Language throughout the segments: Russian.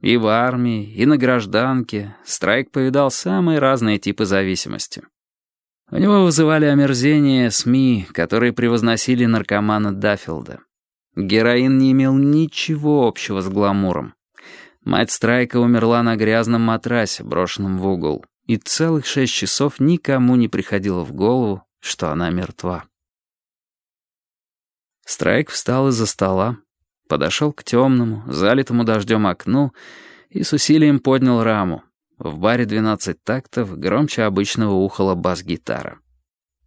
И в армии, и на гражданке Страйк повидал самые разные типы зависимости. У него вызывали омерзение СМИ, которые превозносили наркомана Даффилда. Героин не имел ничего общего с гламуром. Мать Страйка умерла на грязном матрасе, брошенном в угол, и целых шесть часов никому не приходило в голову, что она мертва. Страйк встал из-за стола, подошел к темному, залитому дождем окну и с усилием поднял раму. В баре 12 тактов громче обычного ухала бас-гитара.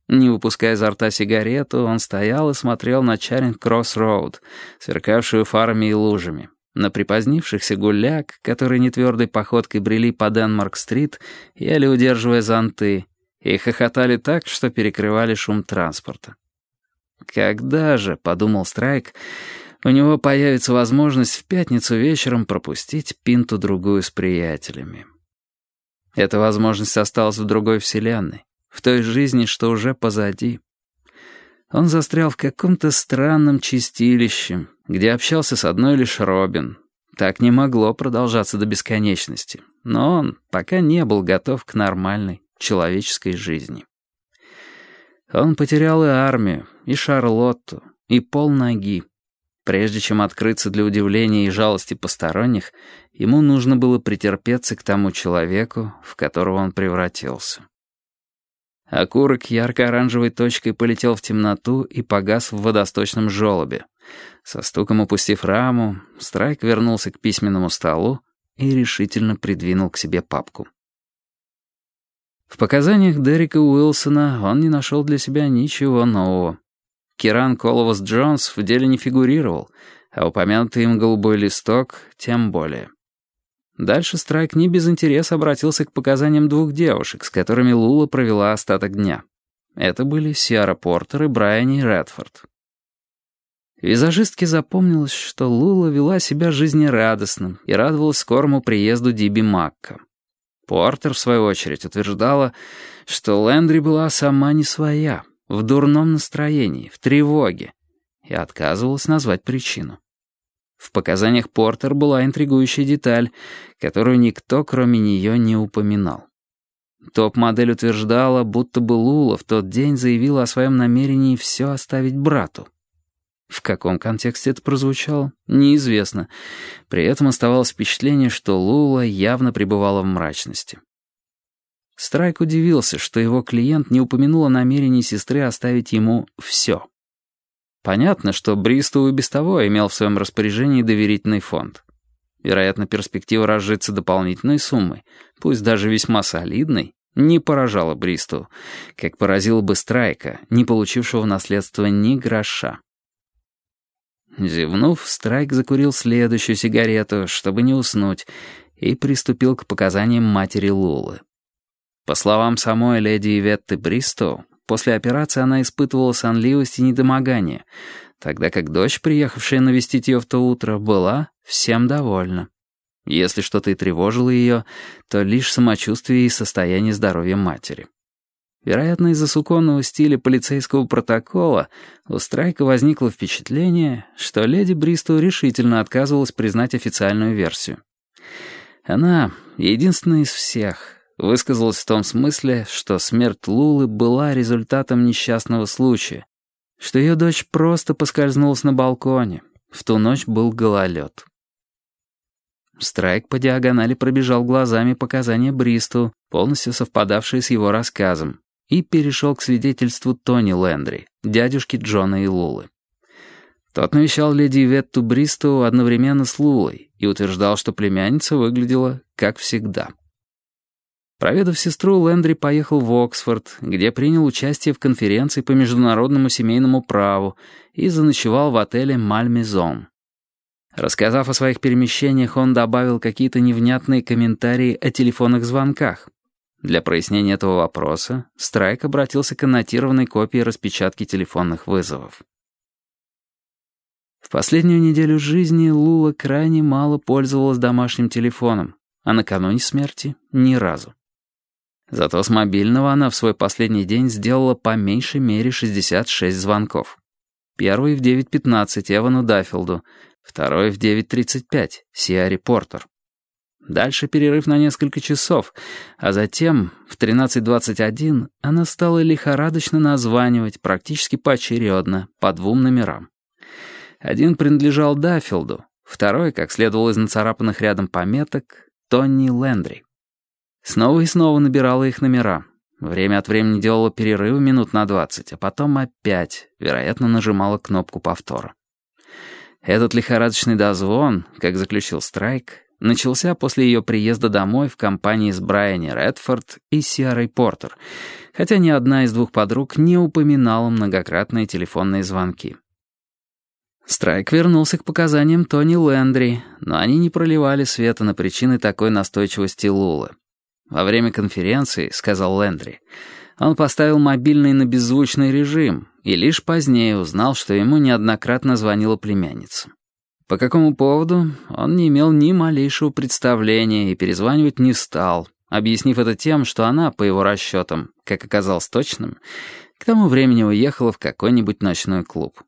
Не выпуская изо рта сигарету, он стоял и смотрел на Чаринг-Кросс-Роуд, сверкавшую фарами и лужами, на припозднившихся гуляк, которые нетвердой походкой брели по Денмарк-стрит, еле удерживая зонты, и хохотали так, что перекрывали шум транспорта. «Когда же», — подумал Страйк, — «у него появится возможность в пятницу вечером пропустить пинту-другую с приятелями». Эта возможность осталась в другой вселенной, в той жизни, что уже позади. Он застрял в каком-то странном чистилище, где общался с одной лишь Робин. Так не могло продолжаться до бесконечности, но он пока не был готов к нормальной человеческой жизни. Он потерял и армию, и Шарлотту, и полноги. Прежде чем открыться для удивления и жалости посторонних, ему нужно было претерпеться к тому человеку, в которого он превратился. Окурок ярко-оранжевой точкой полетел в темноту и погас в водосточном желобе. Со стуком опустив раму, Страйк вернулся к письменному столу и решительно придвинул к себе папку. В показаниях Дерека Уилсона он не нашел для себя ничего нового. Киран Коловас Джонс в деле не фигурировал, а упомянутый им голубой листок тем более. Дальше Страйк не без интереса обратился к показаниям двух девушек, с которыми Лула провела остаток дня. Это были Сиара Портер и Брайани Редфорд. Визажистке запомнилось, что Лула вела себя жизнерадостным и радовалась скорому приезду Диби Макка. Портер, в свою очередь, утверждала, что Лэндри была сама не своя, в дурном настроении, в тревоге, и отказывалась назвать причину. В показаниях Портер была интригующая деталь, которую никто, кроме нее, не упоминал. Топ-модель утверждала, будто бы Лула в тот день заявила о своем намерении все оставить брату. В каком контексте это прозвучало, неизвестно. При этом оставалось впечатление, что Лула явно пребывала в мрачности. Страйк удивился, что его клиент не упомянул о намерении сестры оставить ему все. Понятно, что Бристоу и без того имел в своем распоряжении доверительный фонд. Вероятно, перспектива разжиться дополнительной суммой, пусть даже весьма солидной, не поражала Бристоу, как поразила бы Страйка, не получившего в наследство ни гроша. Зевнув, Страйк закурил следующую сигарету, чтобы не уснуть, и приступил к показаниям матери Лулы. По словам самой леди Иветты Бристоу, после операции она испытывала сонливость и недомогание, тогда как дочь, приехавшая навестить ее в то утро, была всем довольна. Если что-то и тревожило ее, то лишь самочувствие и состояние здоровья матери. Вероятно, из-за суконного стиля полицейского протокола у Страйка возникло впечатление, что леди Бристоу решительно отказывалась признать официальную версию. Она, единственная из всех, высказалась в том смысле, что смерть Лулы была результатом несчастного случая, что ее дочь просто поскользнулась на балконе. В ту ночь был гололед. Страйк по диагонали пробежал глазами показания Бристу, полностью совпадавшие с его рассказом, и перешел к свидетельству Тони Лэндри, дядюшки Джона и Лулы. Тот навещал леди Ветту Бристу одновременно с Лулой и утверждал, что племянница выглядела как всегда. Проведав сестру, Лэндри поехал в Оксфорд, где принял участие в конференции по международному семейному праву и заночевал в отеле «Мальмезон». Рассказав о своих перемещениях, он добавил какие-то невнятные комментарии о телефонных звонках, для прояснения этого вопроса Страйк обратился к аннотированной копии распечатки телефонных вызовов. В последнюю неделю жизни Лула крайне мало пользовалась домашним телефоном, а накануне смерти — ни разу. Зато с мобильного она в свой последний день сделала по меньшей мере 66 звонков. Первый в 9.15 Эвану Даффилду, второй в 9.35 Сиари Портер. Дальше перерыв на несколько часов, а затем, в 13.21, она стала лихорадочно названивать, практически поочередно, по двум номерам. Один принадлежал Даффилду, второй, как следовало из нацарапанных рядом пометок, Тони Лендри. Снова и снова набирала их номера. Время от времени делала перерывы минут на двадцать, а потом опять, вероятно, нажимала кнопку повтора. Этот лихорадочный дозвон, как заключил Страйк, начался после ее приезда домой в компании с Брайани Редфорд и Сиарой Портер, хотя ни одна из двух подруг не упоминала многократные телефонные звонки. Страйк вернулся к показаниям Тони Лэндри, но они не проливали света на причины такой настойчивости Лулы. Во время конференции, сказал Лэндри, он поставил мобильный на беззвучный режим и лишь позднее узнал, что ему неоднократно звонила племянница. По какому поводу, он не имел ни малейшего представления и перезванивать не стал, объяснив это тем, что она, по его расчетам, как оказалось точным, к тому времени уехала в какой-нибудь ночной клуб.